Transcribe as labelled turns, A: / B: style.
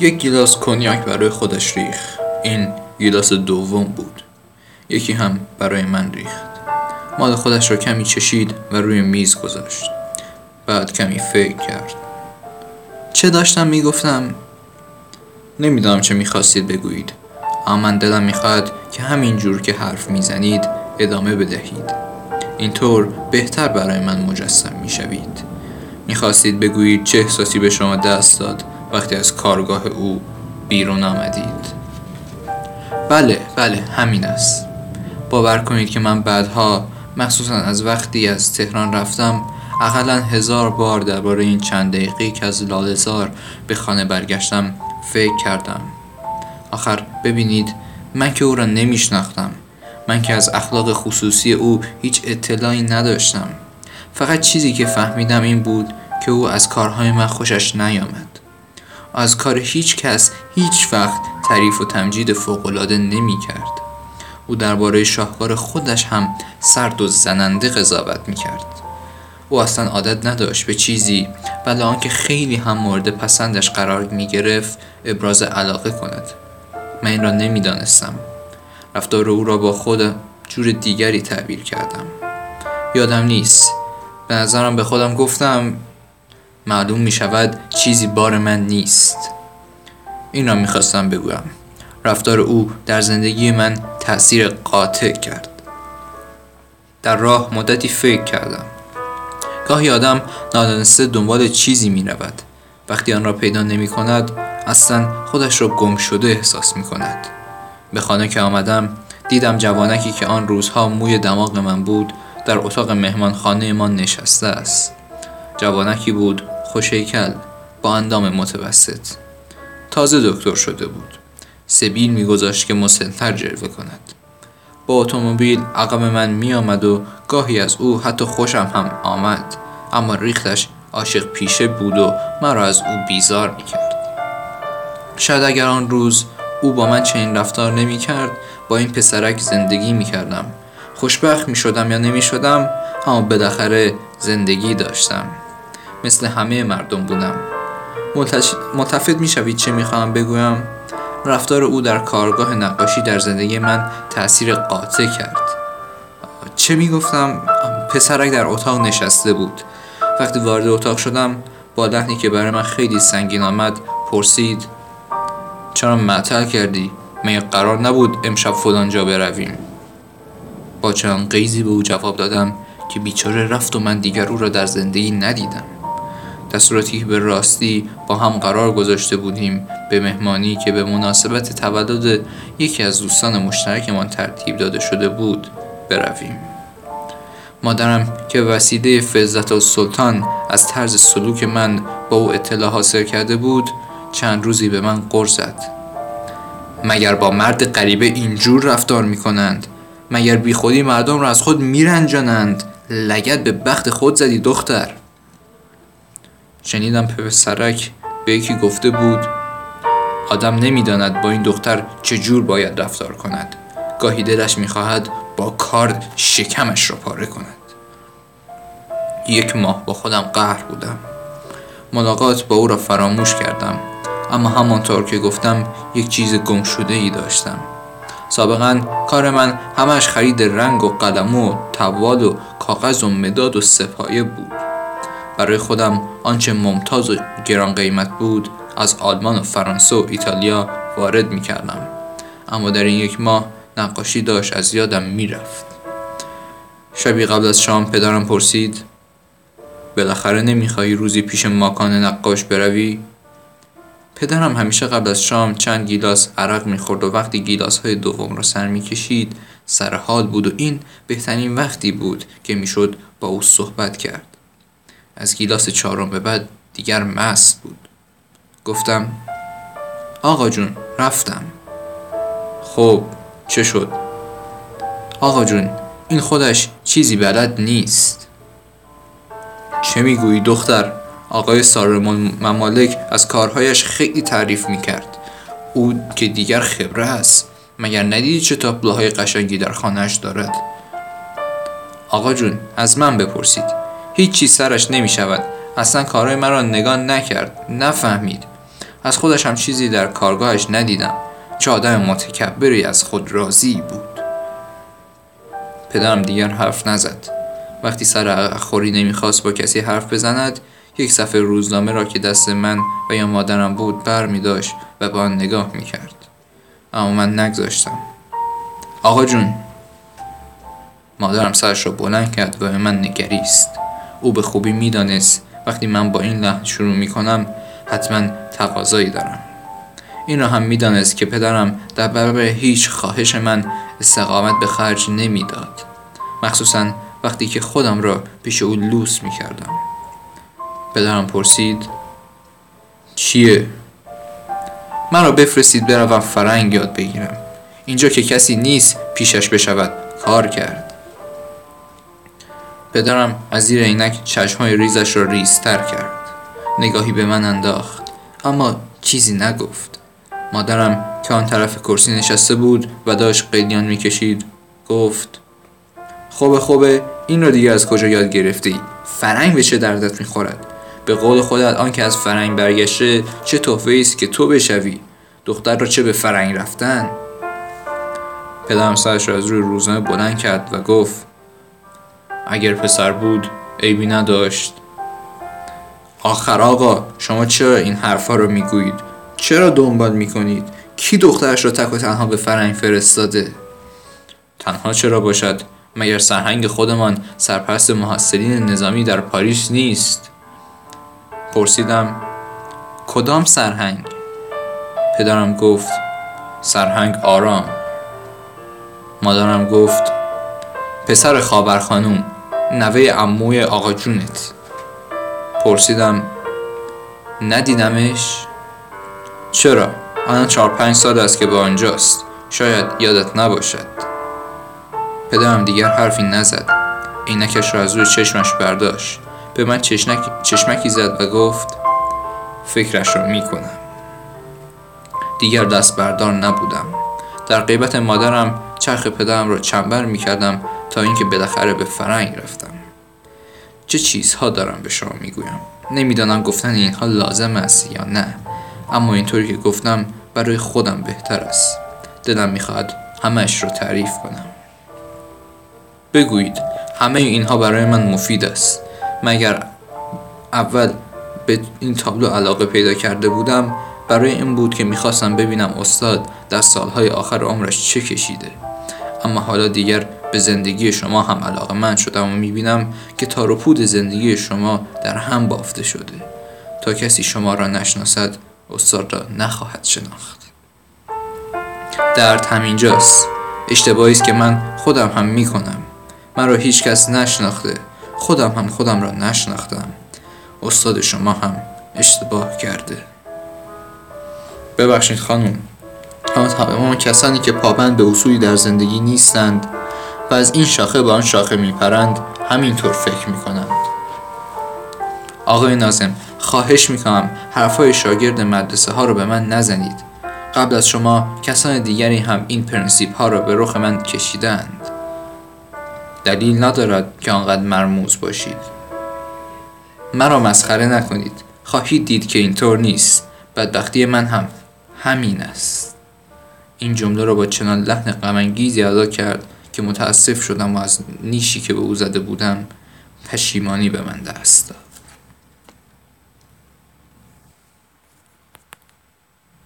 A: یک گیلاس کنیاک برای خودش ریخ این گیلاس دوم بود. یکی هم برای من ریخت. مال خودش را کمی چشید و روی میز گذاشت. بعد کمی فکر کرد. چه داشتم می‌گفتم؟ نمی‌دانم چه می‌خواستید بگویید. اما من دلم می‌خواهد که همین جور که حرف می‌زنید ادامه بدهید. اینطور بهتر برای من مجسم می‌شوید. می‌خواستید بگویید چه احساسی به شما دست داد وقتی از کارگاه او بیرون آمدید؟ بله بله همین است. باور کنید که من بعدها مخصوصا از وقتی از تهران رفتم اقلا هزار بار درباره این چند دقیقه که از لالزار به خانه برگشتم فکر کردم. آخر ببینید من که او را نمیشناختم. من که از اخلاق خصوصی او هیچ اطلاعی نداشتم. فقط چیزی که فهمیدم این بود که او از کارهای من خوشش نیامد. از کار هیچ کس هیچ وقت تعریف و تمجید فوقالعاده نمی کرد او درباره شاهکار خودش هم سرد و زننده قضاوت می کرد او اصلا عادت نداشت به چیزی بله آنکه خیلی هم مورد پسندش قرار می گرفت ابراز علاقه کند. من این را نمی‌دانستم. رفتار او را با خود جور دیگری تعبیر کردم. یادم نیست. به نظرم به خودم گفتم معلوم می شود چیزی بار من نیست. این را می‌خواستم بگویم. رفتار او در زندگی من تاثیر قاطع کرد. در راه مدتی فکر کردم. گاهی آدم نادانسته دنبال چیزی می رود. وقتی آن را پیدا نمی کند اصلا خودش را گم شده احساس می کند. به خانه که آمدم دیدم جوانکی که آن روزها موی دماغ من بود در اتاق مهمان خانه ما نشسته است. جوانکی بود خوشیکل با اندام متوسط. تازه دکتر شده بود. سبیل میگذاشت که مسنتر جلوه کند. با اتومبیل عقب من می آمد و گاهی از او حتی خوشم هم آمد. اما ریختش عاشق پیشه بود و مرا از او بیزار می کرد شاید اگر آن روز او با من چنین رفتار نمی کرد با این پسرک زندگی می کردم خوشبخت می شدم یا نمی شدم اما بالاخره زندگی داشتم. مثل همه مردم بودم. متفید می شوید چه می خواهم بگویم؟ رفتار او در کارگاه نقاشی در زندگی من تاثیر قاطع کرد. چه می گفتم پسرک در اتاق نشسته بود. وقتی وارد اتاق شدم با لحنی که برای من خیلی سنگین آمد پرسید چرا معطل کردی؟ مگه قرار نبود امشب فلان جا برویم؟ با چند قیزی به او جواب دادم که بیچاره رفت و من دیگر او را در زندگی ندیدم. در صورتی که به راستی با هم قرار گذاشته بودیم به مهمانی که به مناسبت تولد یکی از دوستان مشترکمان ترتیب داده شده بود برویم. مادرم که وسیله فزت و سلطان از طرز سلوک من با او اطلاع حاصل کرده بود چند روزی به من قرض زد. مگر با مرد غریبه اینجور رفتار می کنند مگر بی خودی مردم را از خود میرنجانند؟ لگت به بخت خود زدی دختر. شنیدم پسرک به یکی گفته بود آدم نمی‌داند با این دختر چجور باید رفتار کند. گاهی دلش می‌خواهد با کارد شکمش را پاره کند. یک ماه با خودم قهر بودم. ملاقات با او را فراموش کردم اما همانطور که گفتم یک چیز گم شده ای داشتم. سابقا کار من همش خرید رنگ و قلم و تواد و کاغذ و مداد و سپایه بود. برای خودم آنچه ممتاز و گران قیمت بود از آلمان و فرانسه و ایتالیا وارد می کردم. اما در این یک ماه نقاشی داشت از یادم می‌رفت. شبی قبل از شام پدرم پرسید بالاخره نمی‌خواهی روزی پیش ماکان نقاش بروی؟ پدرم همیشه قبل از شام چند گیلاس عرق می‌خورد و وقتی گیلاس های دوم را سر می‌کشید سر حال بود و این بهترین وقتی بود که می‌شد با او صحبت کرد. از گیلاس چهارم به بعد دیگر مست بود. گفتم آقا جون رفتم. خب چه شد؟ آقا جون این خودش چیزی بلد نیست. چه می‌گویی دختر؟ آقای سارمون ممالک از کارهایش خیلی تعریف می‌کرد. او که دیگر خبره است. مگر ندیدی چه تابلوهای قشنگی در خانهش دارد؟ آقا جون از من بپرسید. هیچی سرش نمی شود اصلا کارهای مرا نگاه نکرد. نفهمید. از خودش هم چیزی در کارگاهش ندیدم. چه آدم متکبری از خود راضی بود. پدرم دیگر حرف نزد. وقتی سر خوری نمی‌خواست با کسی حرف بزند یک صفحه روزنامه را که دست من و یا مادرم بود بر می داشت و به آن نگاه می کرد. اما من نگذاشتم. آقا جون. مادرم سرش را بلند کرد و به من نگریست. او به خوبی می‌دانست وقتی من با این لحن شروع می کنم حتما تقاضایی دارم. این را هم می‌دانست که پدرم در برابر هیچ خواهش من استقامت به خرج نمی‌داد. مخصوصا وقتی که خودم را پیش او لوس می کردم. پدرم پرسید چیه؟ مرا بفرستید بروم فرنگ یاد بگیرم اینجا که کسی نیست پیشش بشود کار کرد پدرم از زیر عینک چشمهای ریزش را ریزتر کرد. نگاهی به من انداخت. اما چیزی نگفت. مادرم که آن طرف کرسی نشسته بود و داشت قلیان می‌کشید گفت خوبه خوبه این را دیگه از کجا یاد گرفتی؟ فرنگ به چه دردت می‌خورد؟ به قول خودت آنکه از فرنگ برگشته چه تحفه است که تو بشوی؟ دختر را چه به فرنگ رفتن؟ پدرم سرش را از روی روزنامه بلند کرد و گفت اگر پسر بود عیبی نداشت. آخر آقا شما چرا این حرفها رو می‌گویید؟ چرا دنبال می‌کنید؟ کی دخترش را تک و تنها به فرنگ فرستاده؟ تنها چرا باشد؟ مگر سرهنگ خودمان سرپرست محصلین نظامی در پاریس نیست؟ پرسیدم کدام سرهنگ؟ پدرم گفت سرهنگ آرام. مادرم گفت پسر خابر خانوم نوه اموی آقا جونت. پرسیدم ندیدمش؟ چرا؟ آن چهار پنج سال است که به آنجاست. شاید یادت نباشد. پدرم دیگر حرفی نزد. عینکش را از روی چشمش برداشت. به من چشمک... چشمکی زد و گفت فکرش را می کنم. دیگر دست بردار نبودم. در غیبت مادرم چرخ پدرم را چنبر می کردم تا اینکه بالاخره به فرنگ رفتم. چه چیزها دارم به شما می گویم نمی‌دانم گفتن اینها لازم است یا نه. اما اینطوری که گفتم برای خودم بهتر است. دلم می‌خواد همش رو تعریف کنم. بگویید همه اینها برای من مفید است. مگر اول به این تابلو علاقه پیدا کرده بودم؟ برای این بود که می‌خواستم ببینم استاد در سالهای آخر عمرش چه کشیده. اما حالا دیگر به زندگی شما هم علاقه من شدم و می‌بینم که تار و پود زندگی شما در هم بافته شده. تا کسی شما را نشناسد استاد را نخواهد شناخت. درد همینجاست. اشتباهی است که من خودم هم می‌کنم. من را هیچ کس نشناخته. خودم هم خودم را نشناختم. استاد شما هم اشتباه کرده. ببخشید خانم. اما تمام کسانی که پابند به اصولی در زندگی نیستند و از این شاخه به آن شاخه میپرند همینطور فکر می‌کنند. آقای ناظم خواهش می‌کنم حرفهای شاگرد مدرسه ها رو به من نزنید. قبل از شما کسان دیگری هم این پرنسیپ ها را به رخ من کشیدند. دلیل ندارد که آنقدر مرموز باشید. مرا مسخره نکنید. خواهید دید که اینطور نیست. بدبختی من هم همین است. این جمله را با چنان لحن غمانگیزی ادا کرد که متاسف شدم و از نیشی که به او زده بودم پشیمانی به من دست داد.